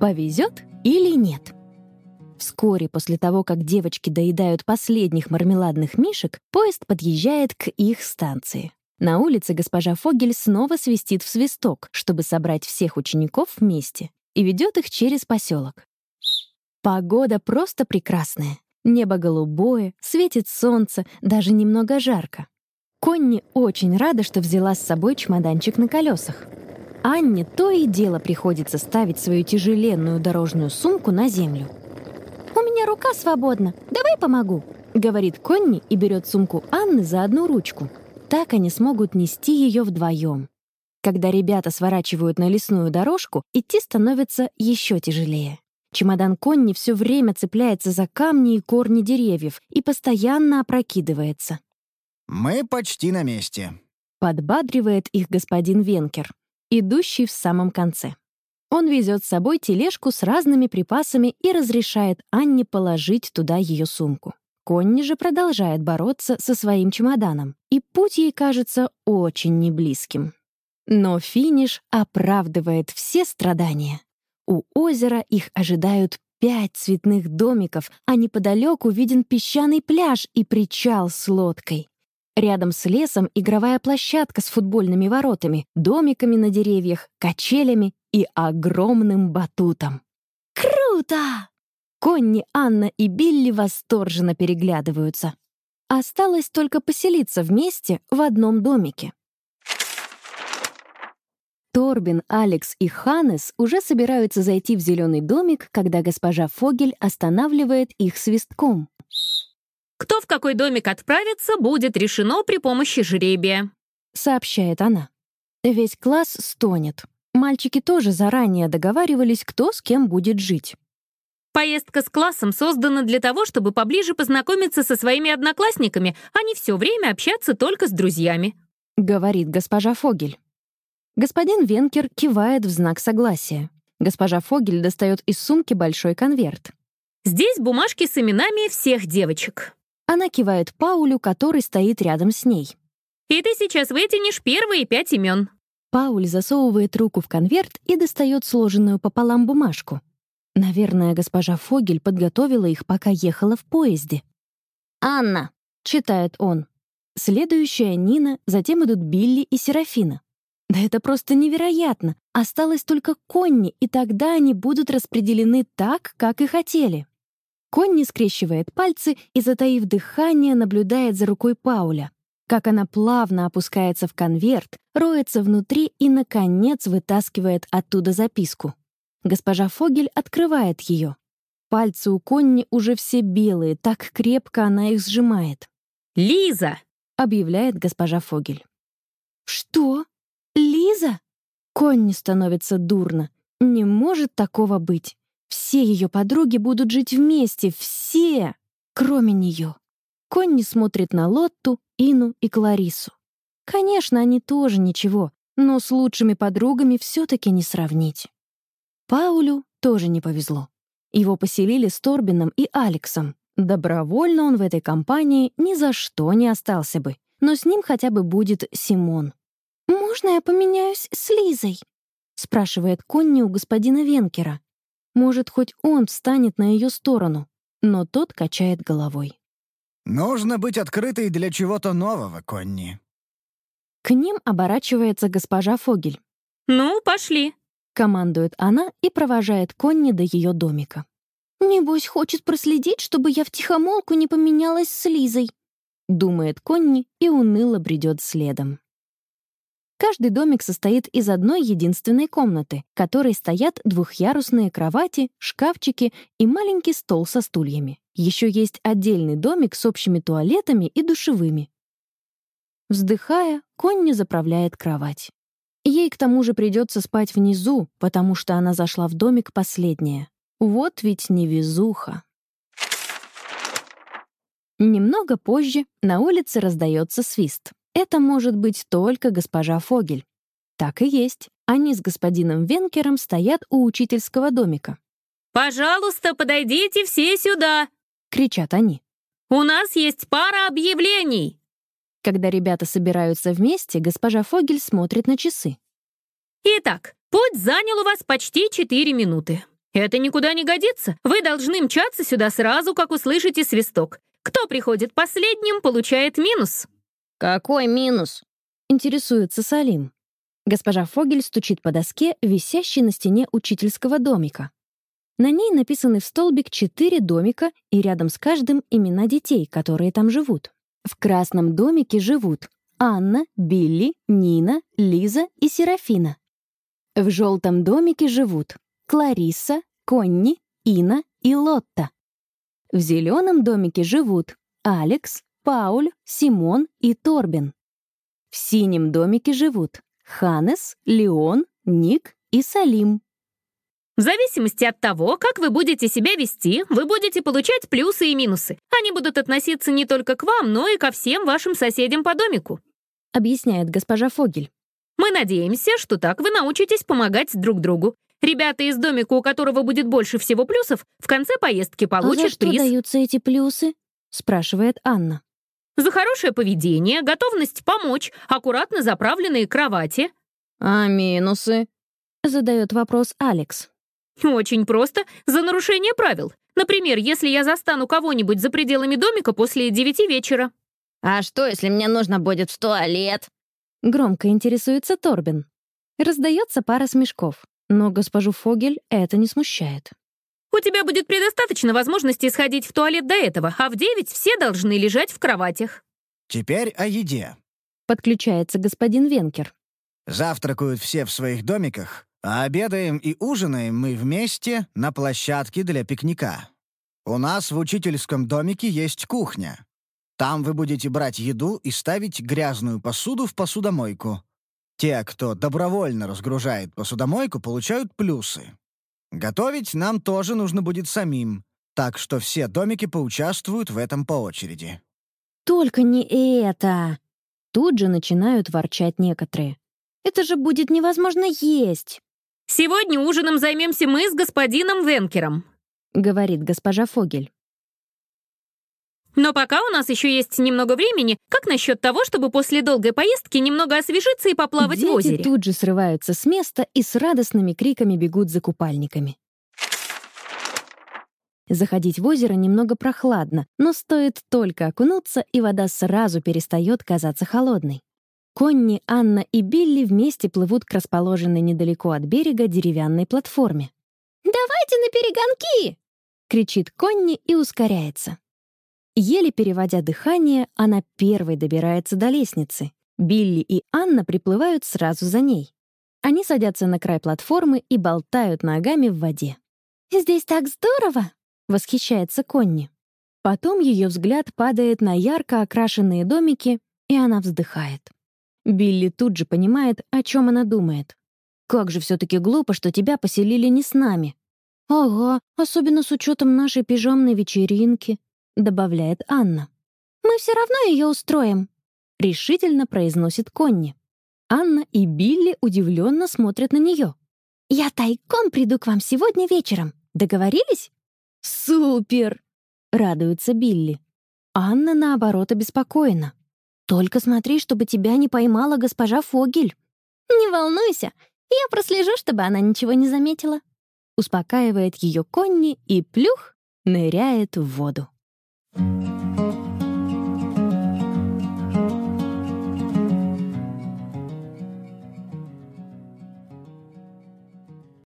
Повезет или нет? Вскоре после того, как девочки доедают последних мармеладных мишек, поезд подъезжает к их станции. На улице госпожа Фогель снова свистит в свисток, чтобы собрать всех учеников вместе, и ведет их через поселок. Погода просто прекрасная. Небо голубое, светит солнце, даже немного жарко. Конни очень рада, что взяла с собой чемоданчик на колесах. Анне то и дело приходится ставить свою тяжеленную дорожную сумку на землю. «У меня рука свободна, давай помогу», — говорит Конни и берет сумку Анны за одну ручку. Так они смогут нести ее вдвоем. Когда ребята сворачивают на лесную дорожку, идти становится еще тяжелее. Чемодан Конни все время цепляется за камни и корни деревьев и постоянно опрокидывается. «Мы почти на месте», — подбадривает их господин Венкер, идущий в самом конце. Он везет с собой тележку с разными припасами и разрешает Анне положить туда ее сумку. Конни же продолжает бороться со своим чемоданом, и путь ей кажется очень неблизким. Но финиш оправдывает все страдания. У озера их ожидают пять цветных домиков, а неподалеку виден песчаный пляж и причал с лодкой. Рядом с лесом игровая площадка с футбольными воротами, домиками на деревьях, качелями и огромным батутом. «Круто!» Конни, Анна и Билли восторженно переглядываются. Осталось только поселиться вместе в одном домике. Торбин, Алекс и Ханес уже собираются зайти в зеленый домик, когда госпожа Фогель останавливает их свистком. Кто в какой домик отправится, будет решено при помощи жребия», — сообщает она. Весь класс стонет. Мальчики тоже заранее договаривались, кто с кем будет жить. Поездка с классом создана для того, чтобы поближе познакомиться со своими одноклассниками, а не все время общаться только с друзьями», — говорит госпожа Фогель. Господин Венкер кивает в знак согласия. Госпожа Фогель достает из сумки большой конверт. «Здесь бумажки с именами всех девочек». Она кивает Паулю, который стоит рядом с ней. «И ты сейчас вытянешь первые пять имен». Пауль засовывает руку в конверт и достает сложенную пополам бумажку. Наверное, госпожа Фогель подготовила их, пока ехала в поезде. «Анна», — читает он. Следующая Нина, затем идут Билли и Серафина. Да это просто невероятно. Осталось только Конни, и тогда они будут распределены так, как и хотели. Конни скрещивает пальцы и, затаив дыхание, наблюдает за рукой Пауля. Как она плавно опускается в конверт, роется внутри и, наконец, вытаскивает оттуда записку. Госпожа Фогель открывает ее. Пальцы у Конни уже все белые, так крепко она их сжимает. «Лиза!» — объявляет госпожа Фогель. «Что? Лиза?» Конни становится дурно. Не может такого быть. Все ее подруги будут жить вместе, все, кроме нее. Конни смотрит на Лотту, Ину и Кларису. Конечно, они тоже ничего, но с лучшими подругами все-таки не сравнить. Паулю тоже не повезло. Его поселили с Торбином и Алексом. Добровольно он в этой компании ни за что не остался бы, но с ним хотя бы будет Симон. «Можно я поменяюсь с Лизой?» — спрашивает Конни у господина Венкера. Может, хоть он встанет на ее сторону, но тот качает головой. «Нужно быть открытой для чего-то нового, Конни». К ним оборачивается госпожа Фогель. «Ну, пошли», — командует она и провожает Конни до ее домика. «Небось, хочет проследить, чтобы я втихомолку не поменялась с Лизой», — думает Конни и уныло бредет следом. Каждый домик состоит из одной единственной комнаты, в которой стоят двухъярусные кровати, шкафчики и маленький стол со стульями. Еще есть отдельный домик с общими туалетами и душевыми. Вздыхая, Конни заправляет кровать. Ей к тому же придется спать внизу, потому что она зашла в домик последняя. Вот ведь невезуха. Немного позже на улице раздается свист. Это может быть только госпожа Фогель. Так и есть. Они с господином Венкером стоят у учительского домика. «Пожалуйста, подойдите все сюда!» — кричат они. «У нас есть пара объявлений!» Когда ребята собираются вместе, госпожа Фогель смотрит на часы. «Итак, путь занял у вас почти четыре минуты. Это никуда не годится. Вы должны мчаться сюда сразу, как услышите свисток. Кто приходит последним, получает минус». «Какой минус?» — интересуется Салим. Госпожа Фогель стучит по доске, висящей на стене учительского домика. На ней написаны в столбик четыре домика, и рядом с каждым имена детей, которые там живут. В красном домике живут Анна, Билли, Нина, Лиза и Серафина. В желтом домике живут Кларисса, Конни, Ина и Лотта. В зеленом домике живут Алекс, Пауль, Симон и Торбин. В синем домике живут Ханес, Леон, Ник и Салим. В зависимости от того, как вы будете себя вести, вы будете получать плюсы и минусы. Они будут относиться не только к вам, но и ко всем вашим соседям по домику», — объясняет госпожа Фогель. «Мы надеемся, что так вы научитесь помогать друг другу. Ребята из домика, у которого будет больше всего плюсов, в конце поездки получат а за что приз». даются эти плюсы?» — спрашивает Анна. «За хорошее поведение, готовность помочь, аккуратно заправленные кровати». «А минусы?» — задает вопрос Алекс. Очень просто. За нарушение правил. Например, если я застану кого-нибудь за пределами домика после девяти вечера. «А что, если мне нужно будет в туалет?» Громко интересуется Торбин. Раздается пара смешков, но госпожу Фогель это не смущает. «У тебя будет предостаточно возможности сходить в туалет до этого, а в девять все должны лежать в кроватях». «Теперь о еде». Подключается господин Венкер. «Завтракают все в своих домиках, а обедаем и ужинаем мы вместе на площадке для пикника. У нас в учительском домике есть кухня. Там вы будете брать еду и ставить грязную посуду в посудомойку. Те, кто добровольно разгружает посудомойку, получают плюсы. Готовить нам тоже нужно будет самим, так что все домики поучаствуют в этом по очереди. «Только не это!» Тут же начинают ворчать некоторые. «Это же будет невозможно есть!» «Сегодня ужином займемся мы с господином Венкером», — говорит госпожа Фогель. «Но пока у нас еще есть немного времени, как насчет того, чтобы после долгой поездки немного освежиться и поплавать Дети в озере?» тут же срываются с места и с радостными криками бегут за купальниками. Заходить в озеро немного прохладно, но стоит только окунуться, и вода сразу перестает казаться холодной. Конни, Анна и Билли вместе плывут к расположенной недалеко от берега деревянной платформе. «Давайте на перегонки!» — кричит Конни и ускоряется. Еле переводя дыхание, она первой добирается до лестницы. Билли и Анна приплывают сразу за ней. Они садятся на край платформы и болтают ногами в воде. «Здесь так здорово!» — восхищается Конни. Потом ее взгляд падает на ярко окрашенные домики, и она вздыхает. Билли тут же понимает, о чем она думает. «Как же все-таки глупо, что тебя поселили не с нами». «Ага, особенно с учетом нашей пижамной вечеринки», — добавляет Анна. «Мы все равно ее устроим», — решительно произносит Конни. Анна и Билли удивленно смотрят на нее. «Я тайком приду к вам сегодня вечером. Договорились?» «Супер!» — радуется Билли. Анна, наоборот, обеспокоена. Только смотри, чтобы тебя не поймала госпожа Фогель. Не волнуйся, я прослежу, чтобы она ничего не заметила. Успокаивает ее Конни и плюх ныряет в воду. Mm-hmm.